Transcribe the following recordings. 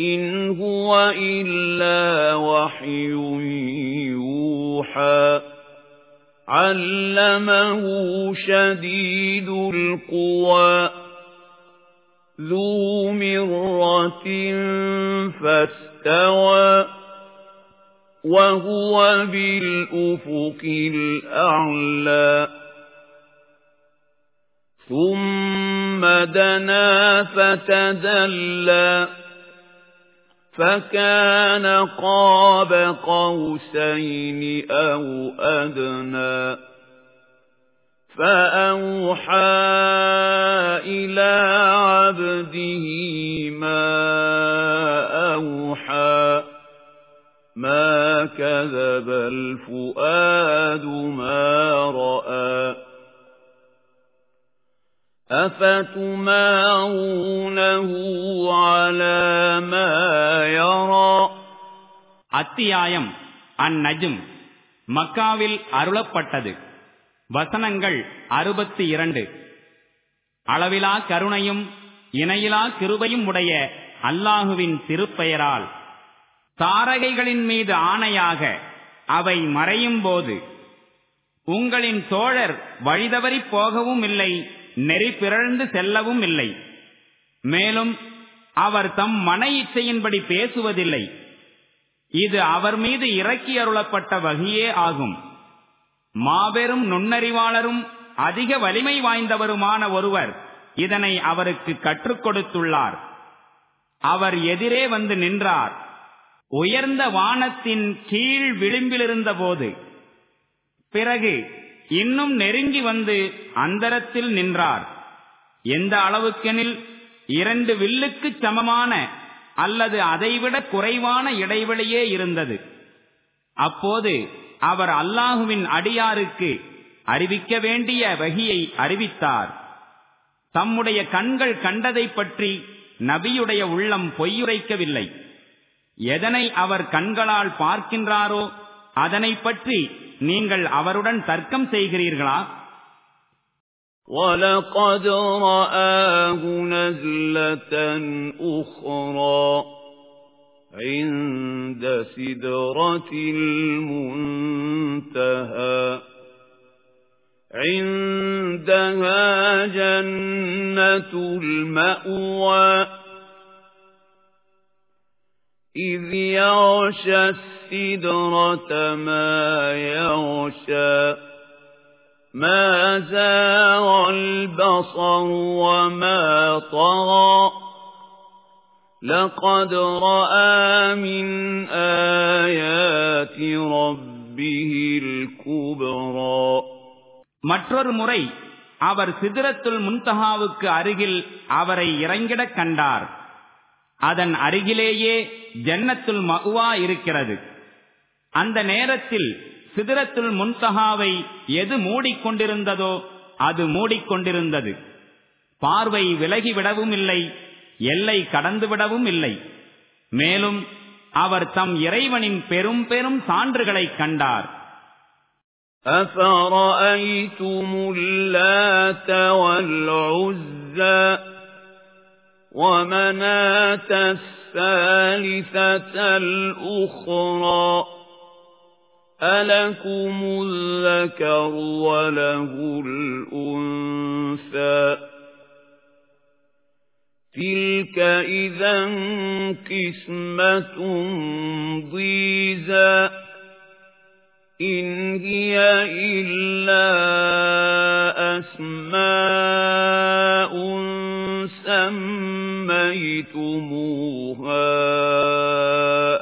إن هو إلا وحي يوحى علمه شديد القوى ذو مرة فاستوى وهو بالأفق الأعلى ثم دنا فتدلى فكان قاب قوسين أو أدنى. فأوحى إلى عبده ما أوحى. ما كذب الفؤاد ما رأى. أفتمارونه على ما يرى அத்தியாயம் அந்நஜும் மக்காவில் அருளப்பட்டது வசனங்கள் அறுபத்தி இரண்டு அளவிலா கருணையும் இணையிலா கிருபையும் உடைய அல்லாஹுவின் திருப்பெயரால் தாரகைகளின் மீது ஆணையாக அவை மறையும் போது உங்களின் தோழர் வழிதவறி போகவும் இல்லை நெறி பிறழ்ந்து செல்லவும் இல்லை. மேலும் அவர் தம் மன இச்சையின்படி பேசுவதில்லை. இது அவர் மீது இறக்கி அருளப்பட்ட வகையே ஆகும். மாபெரும் நுண்ணறிவாளரும் அதிக வலிமை வாய்ந்தவருமான ஒருவர் இதனை அவருக்கு கற்றுக் கொடுத்துள்ளார். அவர் எதிரே வந்து நின்றார். உயர்ந்த வானத்தின் கீழ் விளிம்பிலிருந்த போது பிறகு இன்னும் நெருங்கி வந்து அந்தரத்தில் நின்றார். எந்த அளவுக்கெனில் இரண்டு வில்லுக்கு சமமான அல்லது அதைவிட குறைவான இடைவெளியே இருந்தது. அப்போது அவர் அல்லாஹுவின் அடியாருக்கு அறிவிக்க வேண்டிய வகியை அறிவித்தார். தம்முடைய கண்கள் கண்டதை பற்றி நபியுடைய உள்ளம் பொய்யுரைக்கவில்லை. எதனை அவர் கண்களால் பார்க்கின்றாரோ அதனை பற்றி நீங்கள் அவருடன் தர்க்கம் செய்கிறீர்களா وَلَقَدْ رَآهُ نَزْلَةً أُخْرَى عِندَ سِدْرَةِ الْمُنْتَهَى عِندَهَا جَنَّةُ الْمَأْوَى إِذْ يَغْشَى السِّدْرَةَ مَا يَغْشَى مَا زَاغَ الْبَصَرُ وَمَا طَغَى لَقَدْ رَأَى مِنْ آيَاتِ رَبِّهِ الْكُبْرَى மற்றொரு முறை அவர் சிதிரத்துல் முன்தஹாவுக்கு அருகில் அவரை இறங்கிடக் கண்டார் அதன் அருகிலேயே ஜன்னத்துல் மகுவா இருக்கிறது அந்த நேரத்தில் சிதிரத்துல் முன்தஹாவை எது மூடிக்கொண்டிருந்ததோ அது மூடிக்கொண்டிருந்தது பார்வை விலகிவிடவும் இல்லை எல்லை கடந்துவிடவும் இல்லை மேலும் அவர் தம் இறைவனின் பெரும் பெரும் சான்றுகளைக் கண்டார் أَفَرَأَيْتُمُ اللَّاتَ وَالْعُزَّى وَمَنَاةَ الثَّالِثَةَ الْأُخْرَى أَلَكُمُ الذَّكَرُ وَلَهُ الْأُنثَى. تِلْكَ إِذًا قِسْمَةٌ ضِيزَى. إِنْ هِيَ إِلَّا أَسْمَاءٌ سَمَّيْتُمُوهَا.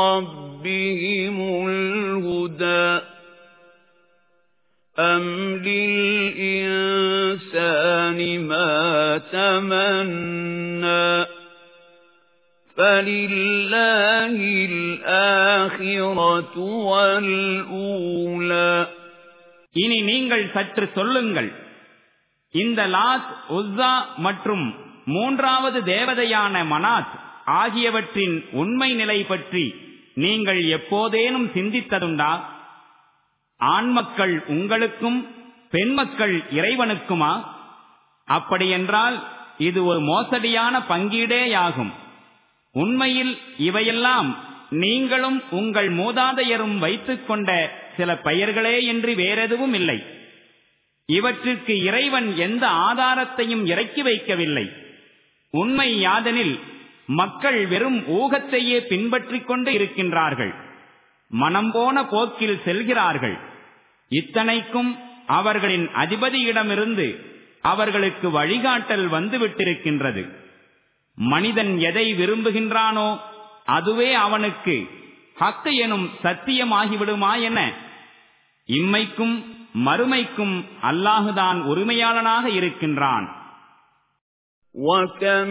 رَّبِّهِمُ الْهُدَىٰ أَمْ لِلْإِنسَانِ مَا تَمَنَّىٰ فَلِلَّهِ الْآخِرَةُ وَالْأُولَى இனி நீங்கள் சற்று சொல்லுங்கள் இந்த லாத் உஸ்ஸா மற்றும் மூன்றாவது தேவதையான மனாத் ஆகியவற்றின் உண்மை நிலை பற்றி நீங்கள் எப்போதேனும் சிந்தித்ததுண்டா? ஆண் மக்கள் உங்களுக்கும் பெண்மக்கள் இறைவனுக்குமா? அப்படியென்றால் இது ஒரு மோசடியான பங்கீடேயாகும். உண்மையில் இவையெல்லாம் நீங்களும் உங்கள் மூதாதையரும் வைத்துக் கொண்ட சில பெயர்களே என்று வேறெதுவும் இல்லை இவற்றிற்கு இறைவன் எந்த ஆதாரத்தையும் இறக்கி வைக்கவில்லை. உண்மை யாதெனில் மக்கள் வெறும் ஊகத்தையே பின்பற்றிக் கொண்டு இருக்கின்றார்கள் மனம் போன போக்கில் செல்கிறார்கள் இத்தனைக்கும் அவர்களின் அதிபதியிடமிருந்து அவர்களுக்கு வழிகாட்டல் வந்துவிட்டிருக்கின்றது மனிதன் எதை விரும்புகின்றானோ அதுவே அவனுக்கு ஹக்கு எனும் சத்தியமாகிவிடுமா என இம்மைக்கும் மறுமைக்கும் அல்லாஹுதான் உரிமையாளனாக இருக்கின்றான் وَكَم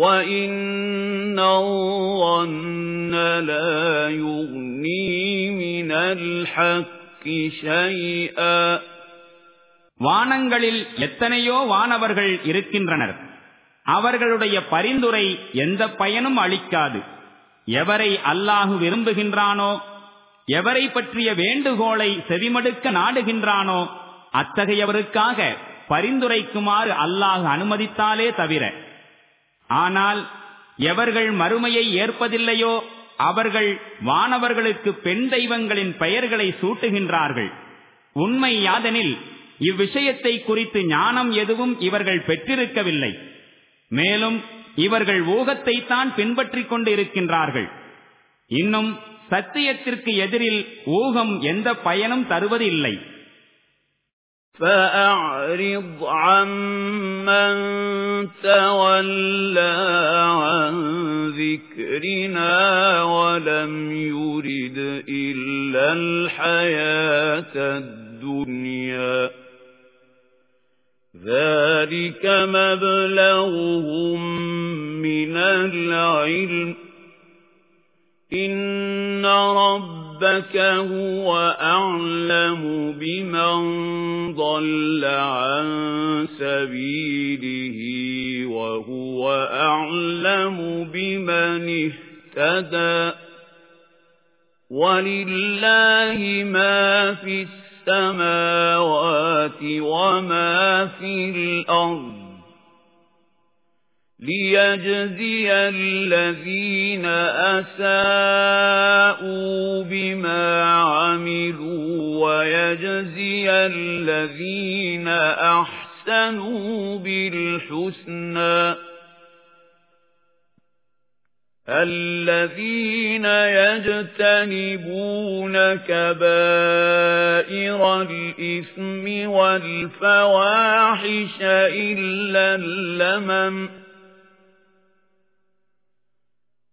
وَإِنَّ الظَّنَّ لَا يُغْنِي مِنَ الْحَقِّ شَيْئًا வானங்களில் எத்தனையோ வானவர்கள் இருக்கின்றனர் அவர்களுடைய பரிந்துரை எந்த பயனும் அளிக்காது எவரை அல்லாஹு விரும்புகின்றானோ எவரை பற்றிய வேண்டுகோளை செவிமடுக்க நாடுகின்றானோ அத்தகையவருக்காக பரிந்துரைக்குமாறு அல்லாஹ் அனுமதித்தாலே தவிர ஆனால் எவர்கள் மறுமையை ஏற்பதில்லையோ அவர்கள் வானவர்களுக்கு பெண் தெய்வங்களின் பெயர்களை சூட்டுகின்றார்கள். உண்மை யாதெனில் இவ்விஷயத்தை குறித்து ஞானம் எதுவும் இவர்கள் பெற்றிருக்கவில்லை. மேலும் இவர்கள் ஊகத்தை தான் பின்பற்றிக் கொண்டு இருக்கின்றார்கள் இன்னும் சத்தியத்திற்கு எதிரில் ஊகம் எந்த பயனும் தருவது இல்லை فَأَعْرِضْ عَمَّن تَوَلَّىٰ عَن ذِكْرِنَا وَلَمْ يُرِدْ إِلَّا الْحَيَاةَ الدُّنْيَا. ذَلِكَ مَبْلَغُهُم مِّنَ الْعِلْمِ. إِنَّ رَبَّكَ هُوَ أَعْلَمُ بِمَن ضَلَّ عَن سَبِيلِهِ وَهُوَ أَعْلَمُ بِمَنِ اهْتَدَىٰ وَلِلَّهِ مَا فِي السَّمَاوَاتِ وَمَا فِي الْأَرْضِ لِيَجْزِيَ الَّذِينَ أَسَاءُوا بِمَا عَمِلُوا وَيَجْزِيَ الَّذِينَ أَحْسَنُوا بِالْحُسْنَى الَّذِينَ يَجْتَنِبُونَ كَبَائِرَ الْإِثْمِ وَالْفَوَاحِشَ إِلَّا اللَّمَمَ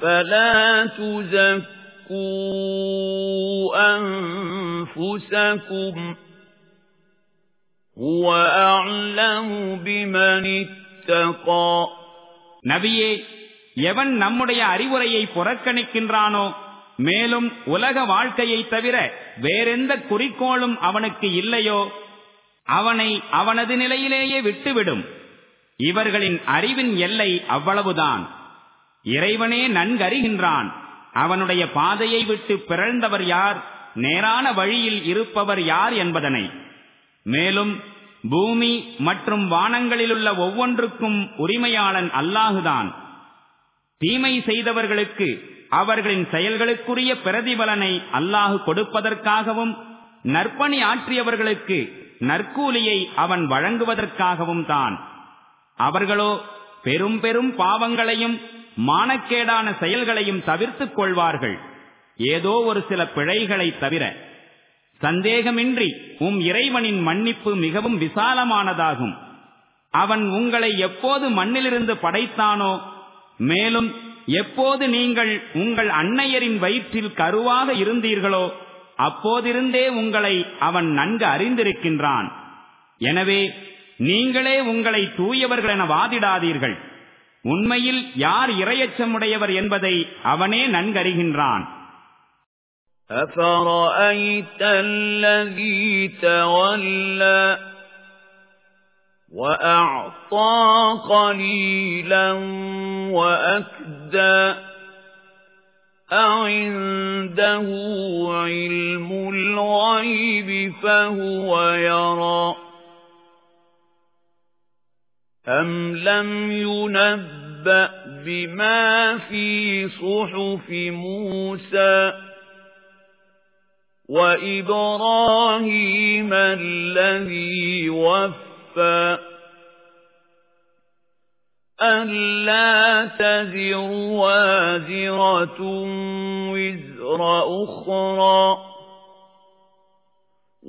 فَلَا تُزَكُّوا أَنفُسَكُمْ هُوَ أَعْلَمُ بِمَنِ اتَّقَى நபியே எவன் நம்முடைய அறிவுரையை புறக்கணிக்கின்றானோ மேலும் உலக வாழ்க்கையை தவிர வேறெந்த குறிக்கோளும் அவனுக்கு இல்லையோ அவனை அவனது நிலையிலேயே விட்டுவிடும் இவர்களின் அறிவின் எல்லை அவ்வளவுதான் இறைவனே நன்கறிகின்றான். அவனுடைய பாதையை விட்டு பிறழ்ந்தவர் யார்? நேரான வழியில் இருப்பவர் யார் என்பதனை. மேலும் பூமி மற்றும் வானங்களிலுள்ள ஒவ்வொன்றுக்கும் உரிமையாளன் அல்லாஹுதான். தீமை செய்தவர்களுக்கு அவர்களின் செயல்களுக்குரிய பிரதிபலனை அல்லாஹு கொடுப்பதற்காகவும் நற்பணி ஆற்றியவர்களுக்கு நற்கூலியை அவன் வழங்குவதற்காகவும் தான். அவர்களோ பெரும் பெரும் பாவங்களையும் மானக்கேடான செயல்களையும் தவிர்த்துக் கொள்வார்கள். ஏதோ ஒரு சில பிழைகளை தவிர சந்தேகமின்றி உம் இறைவனின் மன்னிப்பு மிகவும் விசாலமானதாகும். அவன் உங்களை எப்போது மண்ணிலிருந்து படைத்தானோ மேலும் எப்போது நீங்கள் உங்கள் அன்னையரின் வயிற்றில் கருவாக இருந்தீர்களோ அப்போதிருந்தே உங்களை அவன் நன்கு அறிந்திருக்கின்றான். எனவே நீங்களே உங்களை தூயவர்கள் என வாதிடாதீர்கள். உண்மையில் யார் இரையச்சமுடையவர் என்பதை அவனே நன்கறிகின்றான் أَفَرَأَيْتَ الَّذِي تَوَلَّى وَأَعْطَى قَلِيلًا وَأَكْدَى أَعِندَهُ عِلْمُ الْغَيْبِ فَهُوَ يَرَى أَمْ لَمْ يُنَبَّأْ بِمَا فِي صُحُفِ مُوسَى وَإِبْرَاهِيمَ الَّذِي وَفَّى أَلَّا تَزِرُ وَازِرَةٌ وِزْرَ أُخْرَى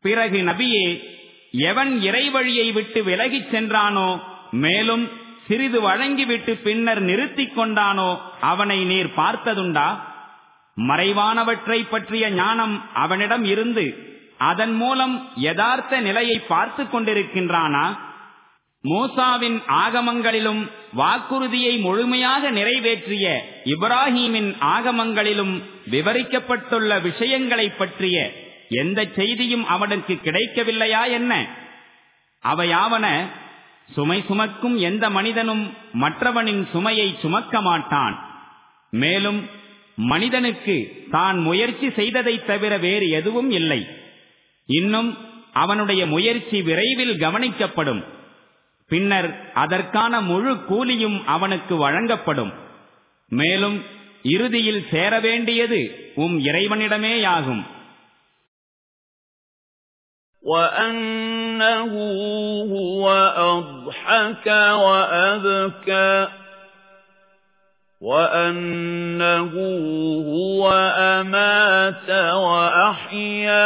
பிறகு நபியே எவன் இறைவழியை விட்டு விலகிச் சென்றானோ மேலும் சிறிது வழங்கிவிட்டு பின்னர் நிறுத்திக் கொண்டானோ அவனை நீர் பார்த்ததுண்டா? மறைவானவற்றை பற்றிய ஞானம் அவனிடம் இருந்து அதன் மூலம் யதார்த்த நிலையை பார்த்து கொண்டிருக்கின்றானா? மூசாவின் ஆகமங்களிலும் வாக்குறுதியை முழுமையாக நிறைவேற்றிய இப்ராஹீமின் ஆகமங்களிலும் விவரிக்கப்பட்டுள்ள விஷயங்களை பற்றிய எந்த செய்தியும் அவனுக்கு கிடைக்கவில்லையா என்ன? அவையாவன சுமை சுமக்கும் எந்த மனிதனும் மற்றவனின் சுமையை சுமக்க மாட்டான். மேலும் மனிதனுக்கு தான் முயற்சி செய்ததைத் தவிர வேறு எதுவும் இல்லை. இன்னும் அவனுடைய முயற்சி விரைவில் கவனிக்கப்படும். பின்னர் அதற்கான முழு கூலியும் அவனுக்கு வழங்கப்படும் மேலும் இறுதியில் சேர வேண்டியது உம் இறைவனிடமேயாகும் وَأَنَّهُ هُوَ أَضْحَكَ وَأَبْكَى وَأَنَّهُ هُوَ أَمَاتَ وَأَحْيَا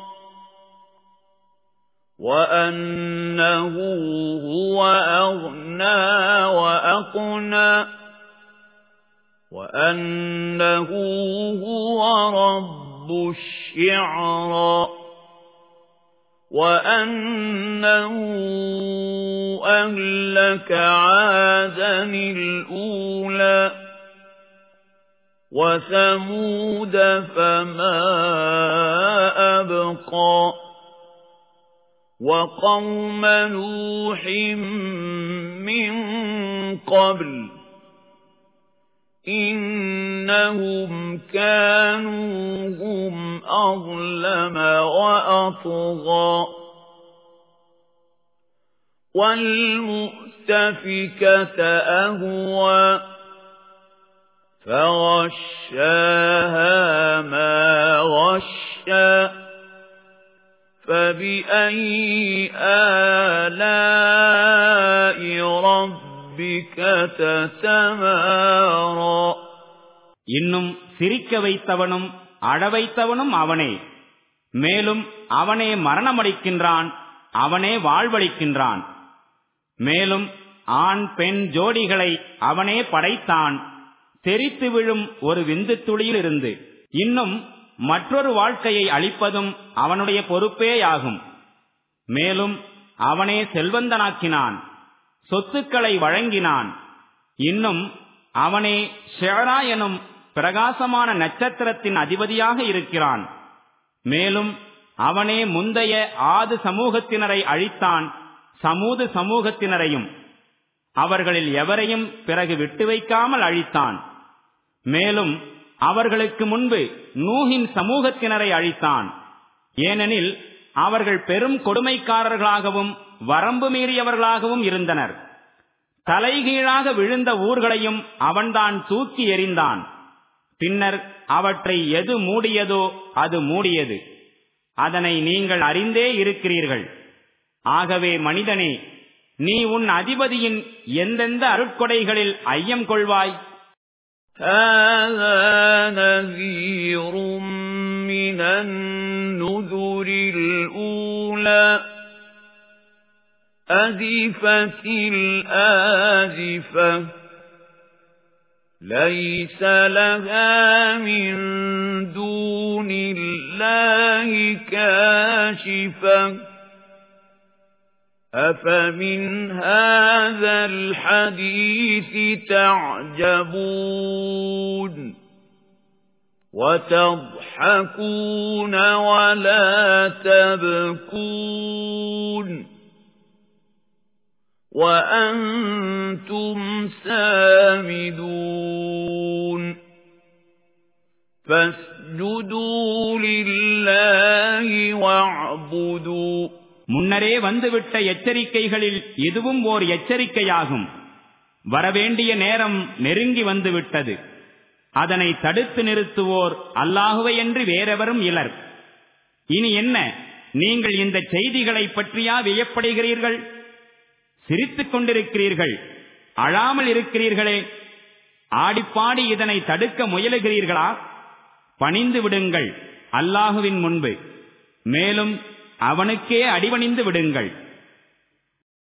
وَأَنَّهُ هُوَ أَغْنَى وَأَقْنَى وَأَنَّهُ هُوَ رَبُّ الشِّعْرَىٰ وَأَنَّهُ أَهْلَكَ عَادًا الْأُولَىٰ وَثَمُودَ فَمَا أَبْقَىٰ وَقَوْمَ نُوحٍ مِّن قَبْلُ إِنَّهُمْ كَانُوا هُمْ أَظْلَمَ وَأَطْغَىٰ وَالْمُؤْتَفِكَةَ أَهْوَىٰ فَغَشَّاهَا مَا غَشَّىٰ فَبِأَيِّ آلَاءِ رَبِّكَ இன்னும் சிரிக்க வைத்தவனும் அழ வைத்தவனும் அவனே மேலும் அவனே மரணமளிக்கின்றான் அவனே வாழ்வளிக்கின்றான் மேலும் ஆண் பெண் ஜோடிகளை அவனே படைத்தான் தெரித்து விழும் ஒரு விந்து துளியிலிருந்து இன்னும் மற்றொரு வாழ்க்கையை அளிப்பதும் அவனுடைய பொறுப்பேயாகும். மேலும் அவனே செல்வந்தனாக்கினான் சொத்துக்களை வழங்கினான். இன்னும் அவனே ஷேரா எனும் பிரகாசமான நட்சத்திரத்தின் அதிபதியாக இருக்கிறான். மேலும் அவனே முந்தைய ஆது சமூகத்தினரை அழித்தான் சமூது சமூகத்தினரையும். அவர்களில் எவரையும் பிறகு விட்டு வைக்காமல் அழித்தான். மேலும் அவர்களுக்கு முன்பு நூகின் சமூகத்தினரை அழித்தான். ஏனெனில் அவர்கள் பெரும் கொடுமைக்காரர்களாகவும் வரம்பு மீறியவர்களாகவும் இருந்தனர். தலைகீழாக விழுந்த ஊர்களையும் அவன்தான் தூக்கி எறிந்தான். பின்னர் அவற்றை எது மூடியதோ அது மூடியது. அதனை நீங்கள் அறிந்தே இருக்கிறீர்கள். ஆகவே மனிதனே நீ உன் அதிபதியின் எந்தெந்த அருட்கொடைகளில் ஐயம் கொள்வாய்? من النذر الأولى. أزفت الآزفة ليس لها من دون الله كاشفة. أفمن هذا الحديث تعجبون وتضحكون ولا تبكون وَأَنْتُمْ سَامِدُونَ فَاسْجُدُوا لِلَّهِ وَاعْبُدُوا முன்னரே வந்துவிட்ட எச்சரிக்கைகளில் இதுவும் ஓர் எச்சரிக்கையாகும். வரவேண்டிய நேரம் நெருங்கி வந்துவிட்டது. அதனை தடுத்து நிறுத்துவோர் அல்லாஹுவை என்று வேறெவரும் இலர். இனி என்ன? நீங்கள் இந்த செய்திகளை பற்றியா வியப்படுகிறீர்கள்? சிரித்துக் கொண்டிருக்கிறீர்கள்? அழாமல் இருக்கிறீர்களே? ஆடிப்பாடி இதனை தடுக்க முயலுகிறீர்களா? பணிந்து விடுங்கள் அல்லாஹுவின் முன்பு. மேலும் அவனுக்கே அடிவணிந்து விடுங்கள்.